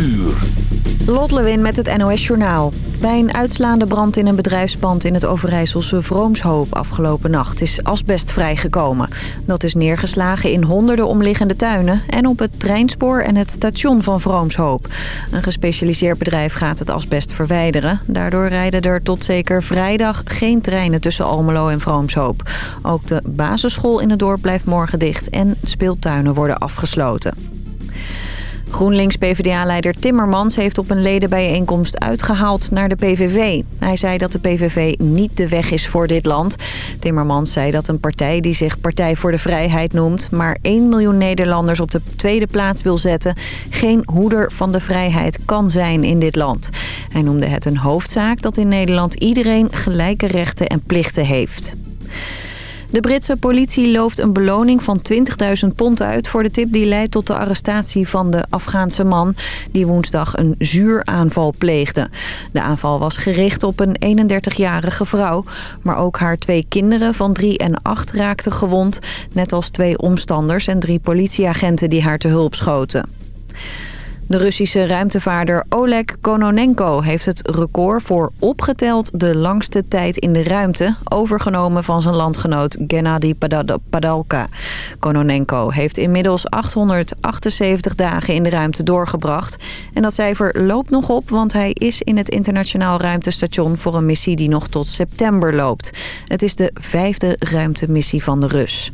uur. Lot Lewin met het NOS Journaal. Bij een uitslaande brand in een bedrijfspand in het Overijsselse Vroomshoop afgelopen nacht is asbest vrijgekomen. Dat is neergeslagen in honderden omliggende tuinen en op het treinspoor en het station van Vroomshoop. Een gespecialiseerd bedrijf gaat het asbest verwijderen. Daardoor rijden er tot zeker vrijdag geen treinen tussen Almelo en Vroomshoop. Ook de basisschool in het dorp blijft morgen dicht en speeltuinen worden afgesloten. GroenLinks-PVDA-leider Timmermans heeft op een ledenbijeenkomst uitgehaald naar de PVV. Hij zei dat de PVV niet de weg is voor dit land. Timmermans zei dat een partij die zich Partij voor de Vrijheid noemt... maar 1 miljoen Nederlanders op de tweede plaats wil zetten... geen hoeder van de vrijheid kan zijn in dit land. Hij noemde het een hoofdzaak dat in Nederland iedereen gelijke rechten en plichten heeft. De Britse politie looft een beloning van 20.000 pond uit... voor de tip die leidt tot de arrestatie van de Afghaanse man... die woensdag een zuuraanval pleegde. De aanval was gericht op een 31-jarige vrouw... maar ook haar twee kinderen van 3 en 8 raakten gewond... net als twee omstanders en drie politieagenten die haar te hulp schoten. De Russische ruimtevaarder Oleg Kononenko heeft het record voor opgeteld de langste tijd in de ruimte overgenomen van zijn landgenoot Gennady Padalka. Kononenko heeft inmiddels 878 dagen in de ruimte doorgebracht. En dat cijfer loopt nog op, want hij is in het internationaal ruimtestation voor een missie die nog tot september loopt. Het is de vijfde ruimtemissie van de Rus.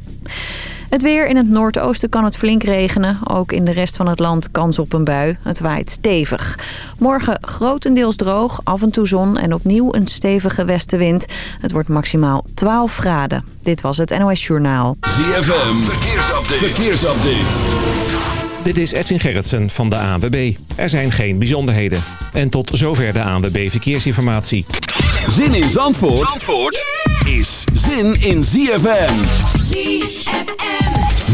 Het weer in het noordoosten kan het flink regenen. Ook in de rest van het land kans op een bui. Het waait stevig. Morgen grotendeels droog, af en toe zon en opnieuw een stevige westenwind. Het wordt maximaal 12 graden. Dit was het NOS Journaal. ZFM, verkeersupdate. verkeersupdate. Dit is Edwin Gerritsen van de ANWB. Er zijn geen bijzonderheden. En tot zover de ANWB Verkeersinformatie. Zin in Zandvoort, Zandvoort is zin in ZFM. ZFM.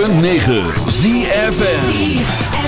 106.9 ZFN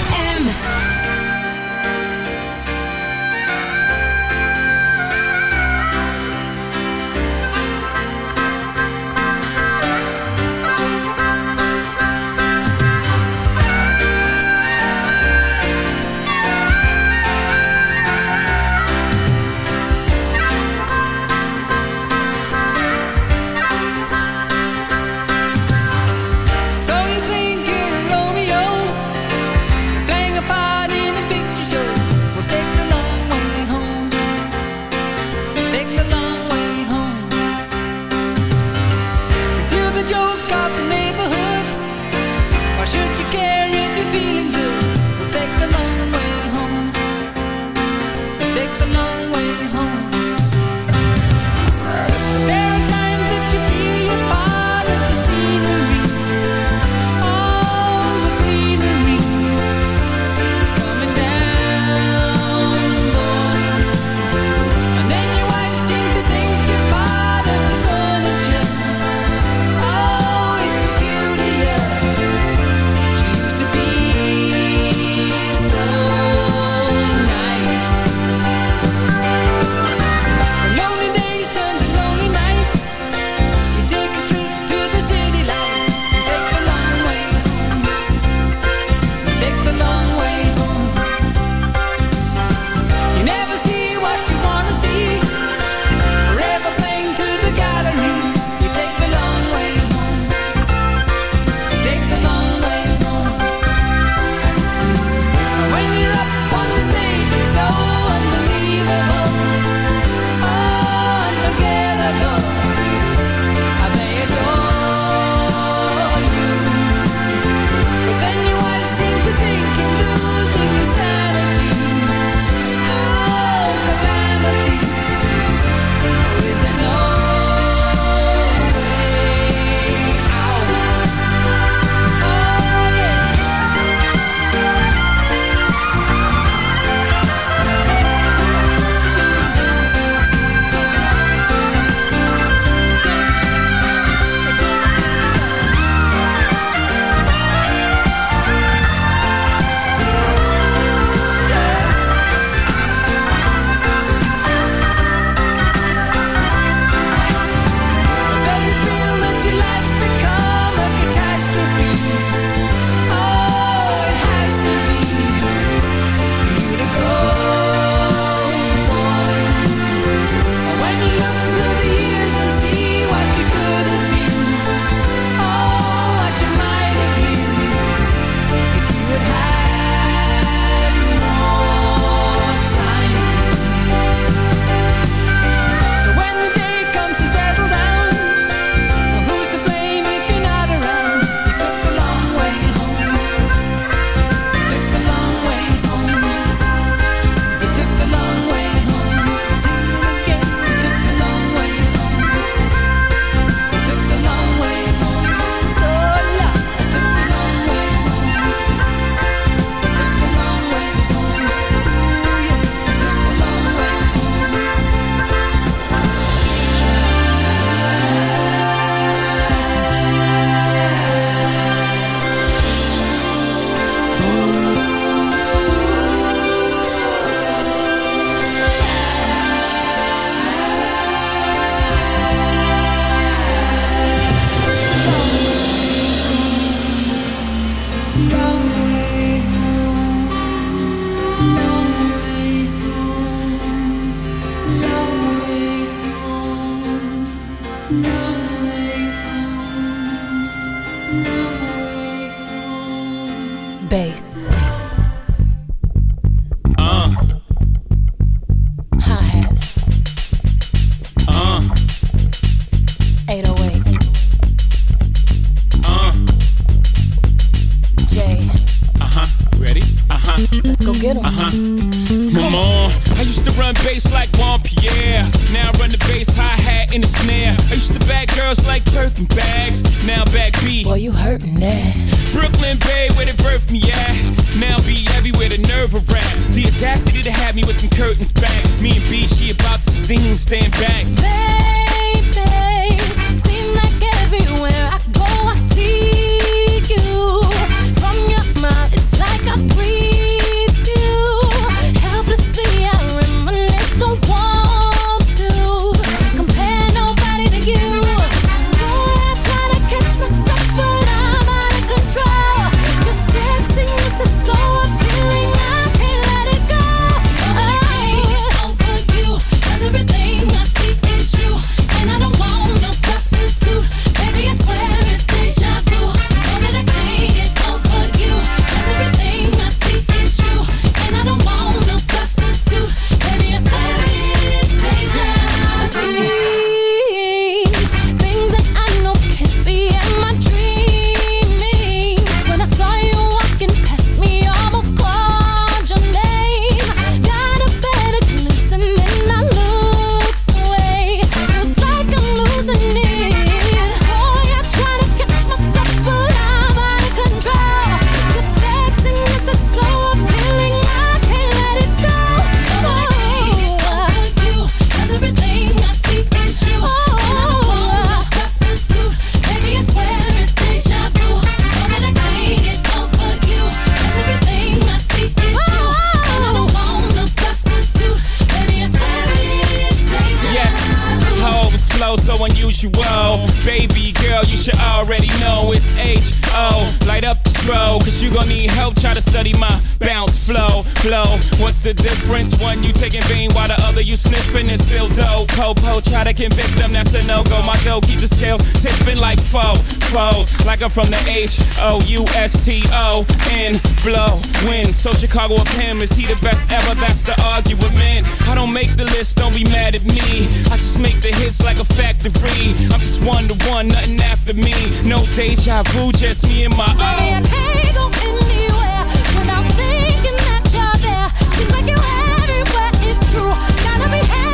birthed me yeah. Now be everywhere the nerve of rap. The audacity to have me with them curtains back. Me and B, she about to steam, stand back. Baby. Try to convict them, that's a no go. My dough keep the scales tipping like foe, foes. Like I'm from the H O U S T O N, blow, win. So Chicago up him, is he the best ever? That's the argument. I don't make the list, don't be mad at me. I just make the hits like a factory. I'm just one to one, nothing after me. No deja vu, just me and my own. Baby, I can't go anywhere without thinking that you're there. Seems like you everywhere, it's true. Gotta be heaven.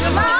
什么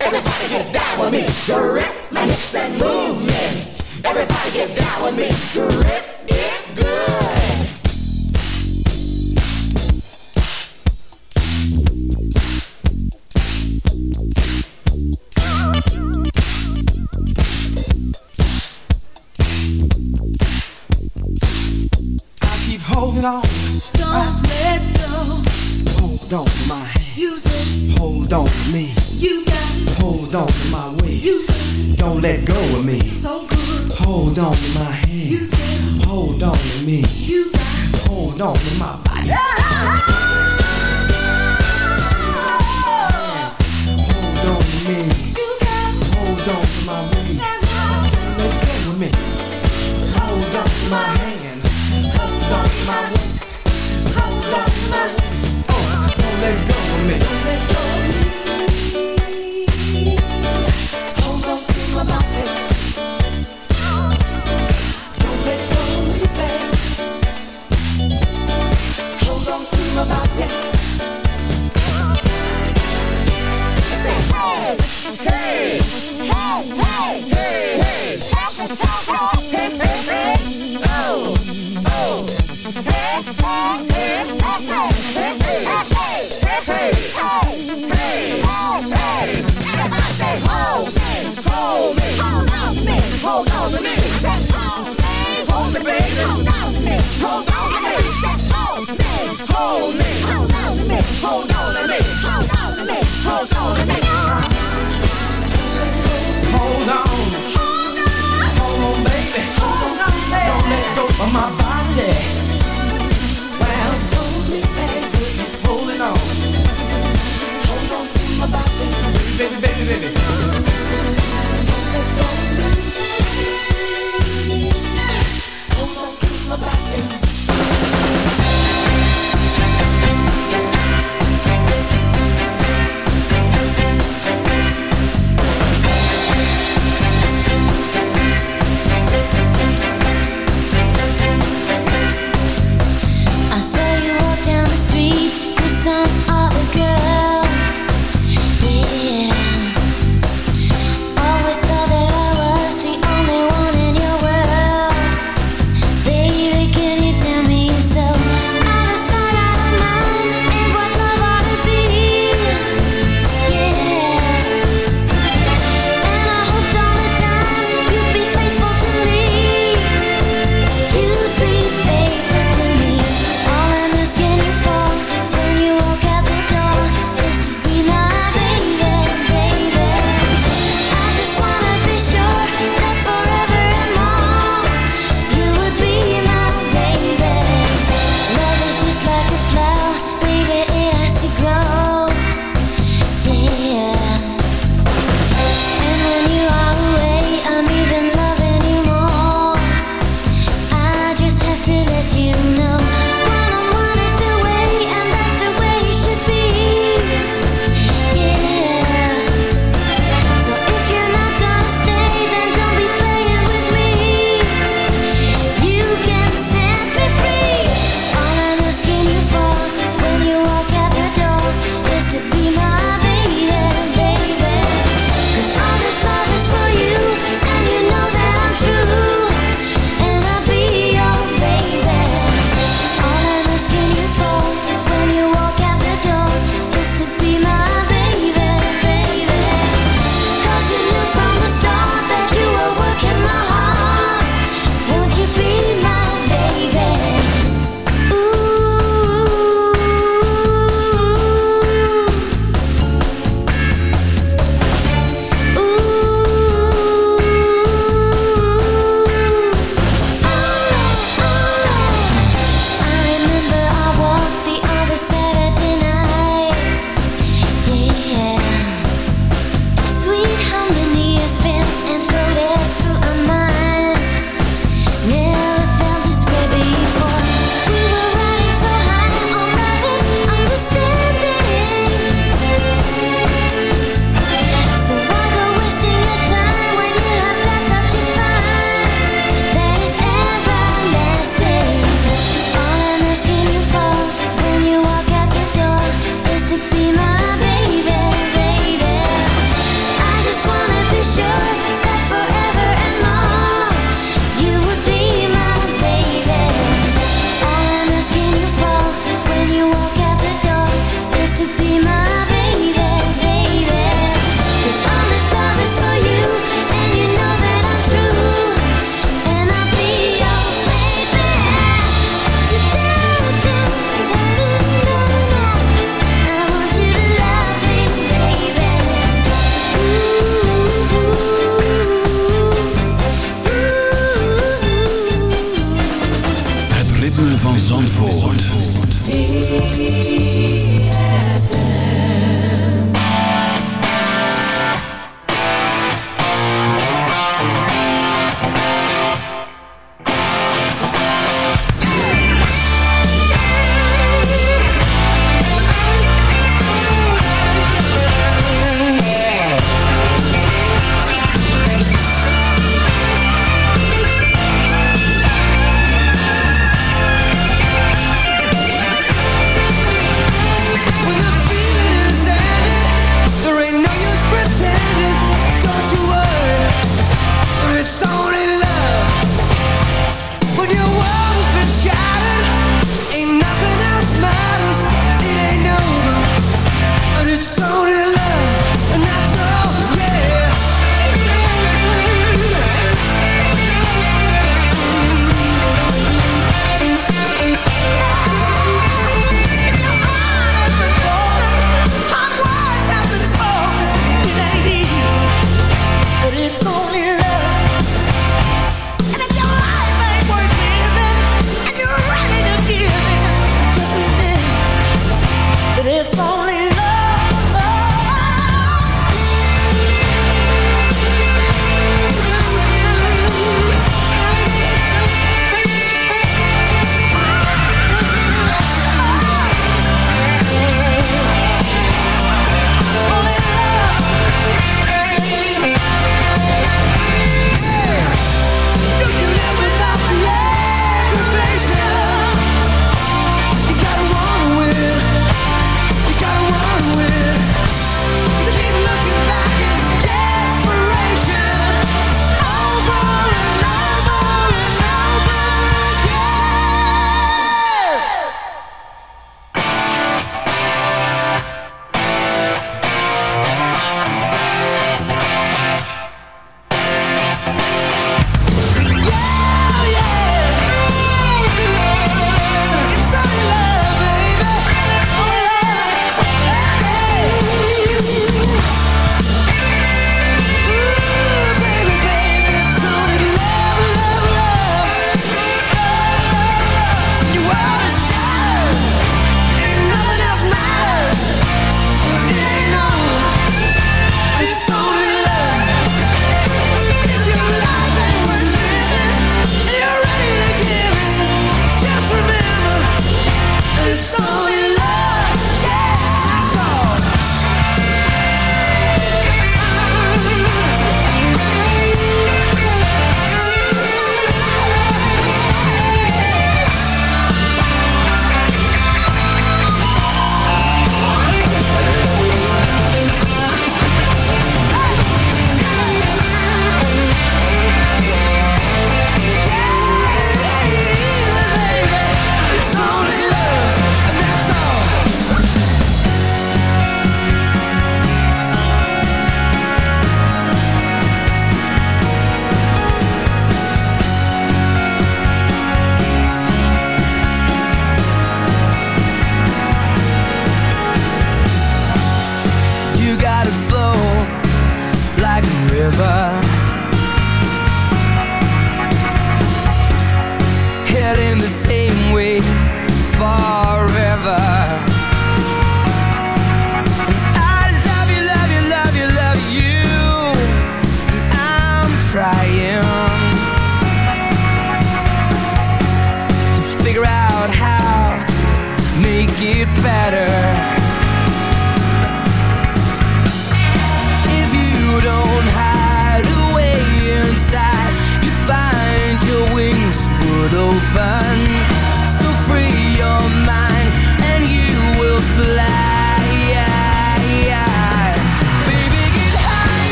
Everybody get down with me. Grip my hips and move me. Everybody get down with me. Grip it good. Hold on to my hand. Hold on to me. Hold on to my Hold on to my body.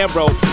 Narrow.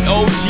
With OG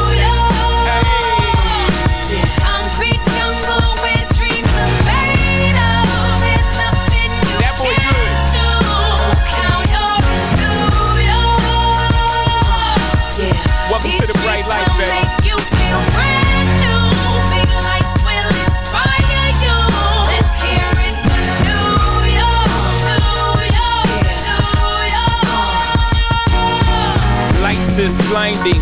blinding.